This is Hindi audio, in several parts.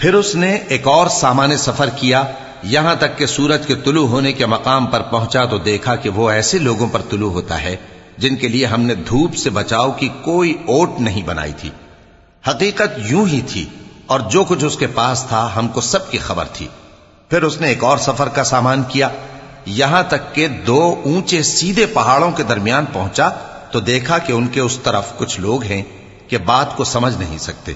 फिर उसने एक और सामान्य सफर किया यहां तक कि सूरज के तुलू होने के मकाम पर पहुंचा तो देखा कि वो ऐसे लोगों पर तुलू होता है जिनके लिए हमने धूप से बचाव की कोई ओट नहीं बनाई थी। हकीकत यूँ ही थी और जो कुछ उसके पास था, हमको सबकी खबर थी। फिर उसने एक और सफ़र का सामान किया। यहाँ तक के दो ऊँचे सीधे पहाड़ों के दरमियान पहुँचा तो देखा कि उनके उस तरफ़ कुछ लोग हैं कि बात को समझ नहीं सकते।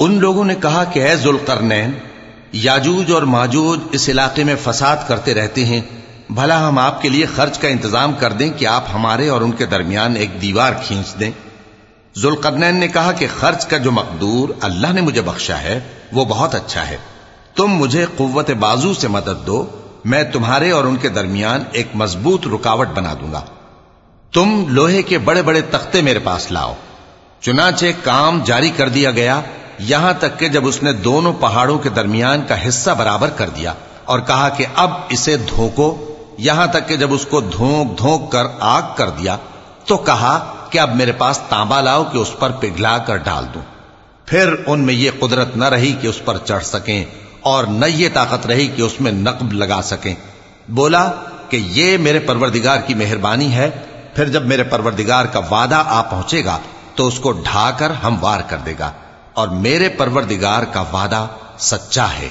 उन लोगों ने कहा कि ऐ जुलकरनैन याजूज और माजूज इस इलाके में फसाद करते रहते हैं भला हम आपके लिए खर्च का इंतजाम कर दें कि आप हमारे और उनके दरमियान एक दीवार खींच दें जुलकरनैन ने कहा कि खर्च का जो मकदूर अल्लाह ने मुझे बख्शा है वो बहुत अच्छा है तुम मुझे कुत बाजू से मदद दो मैं तुम्हारे और उनके दरमियान एक मजबूत रुकावट बना दूंगा तुम लोहे के बड़े बड़े तख्ते मेरे पास लाओ। चुनाचे काम जारी कर दिया गया, यहाँ तक कि जब उसने दोनों पहाड़ों के दरमियान का हिस्सा बराबर कर दिया और कहा कि अब इसे धोको यहाँ तक कि जब उसको धोक धोक कर आग कर दिया तो कहा कि अब मेरे पास तांबा लाओ कि उस पर पिघला कर डाल दूँ। फिर उनमें यह कुदरत न रही कि उस पर चढ़ सकें और न ये ताकत रही कि उसमें नकब लगा सकें। बोला कि ये मेरे परवरदिगार की मेहरबानी है फिर जब मेरे परवरदिगार का वादा आ पहुंचेगा तो उसको ढाकर हम वार कर देगा और मेरे परवरदिगार का वादा सच्चा है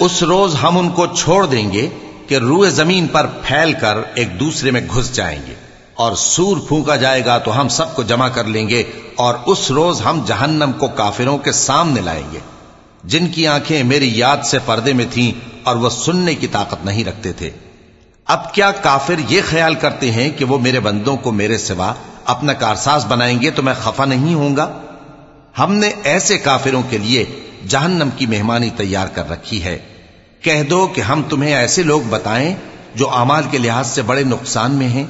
उस रोज हम उनको छोड़ देंगे कि रूए जमीन पर फैल कर एक दूसरे में घुस जाएंगे और सूर फूका जाएगा तो हम सबको जमा कर लेंगे और उस रोज हम जहन्नम को काफिरों के सामने लाएंगे जिनकी आँखें मेरी याद से पर्दे में थीं और वह सुनने की ताकत नहीं रखते थे। अब क्या काफिर ये ख्याल करते हैं कि वो मेरे बंदों को मेरे सिवा अपना कारसाज बनाएँगे तो मैं खफा नहीं होऊँगा? हमने ऐसे काफिरों के लिए जहन्नम की मेहमानी तैयार कर रखी है। कह दो कि हम तुम्हें ऐसे लोग बताएँ जो अमाल के लिहाज से बड़े नुकसान में हैं।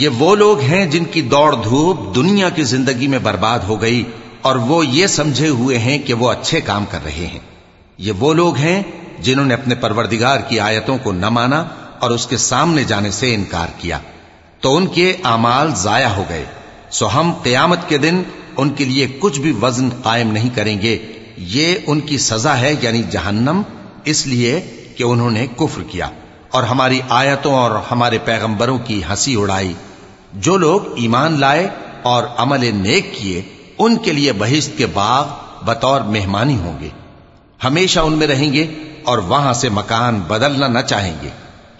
ये वो लोग हैं जिनकी दौड़ धूप दुनिया की जिंदगी में बर्बाद हो गई और वो ये समझे हुए हैं कि वो अच्छे काम कर रहे हैं ये वो लोग हैं जिन्होंने अपने परवरदिगार की आयतों को न माना और उसके सामने जाने से इनकार किया। तो उनके अमाल जाया हो गए। सो हम कयामत के दिन उनके लिए कुछ भी वज़न कायम नहीं करेंगे। ये उनकी सजा है, यानी जहन्नम, इसलिए कि उन्होंने कुफ्र किया और हमारी आयतों और हमारे पैगंबरों की हँसी उड़ाई। जो लोग ईमान लाए और अमल नेक किए, उनके लिए बहिश्त के बाग बतौर मेहमानी होंगे। हमेशा उनमें रहेंगे और वहां से मकान बदलना न चाहेंगे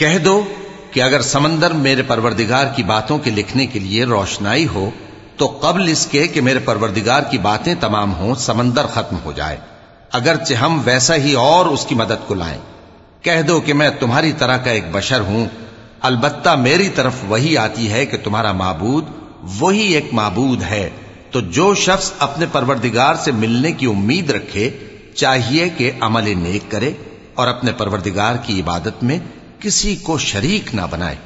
कह दो कि अगर समंदर मेरे परवरदिगार की बातों के लिखने के लिए रोशनाई हो तो कबल इसके कि मेरे परवरदिगार की बातें तमाम हों समंदर खत्म हो जाए अगरचे हम वैसा ही और उसकी मदद को लाएं कह दो कि मैं तुम्हारी तरह का एक बशर हूं अलबत्ता मेरी तरफ़ वही आती है कि तुम्हारा माबूद वही एक माबूद है। तो जो शख्स अपने परवरदिगार से मिलने की उम्मीद रखे, चाहिए कि अमल नेक करे और अपने परवरदिगार की इबादत में किसी को शरीक ना बनाए।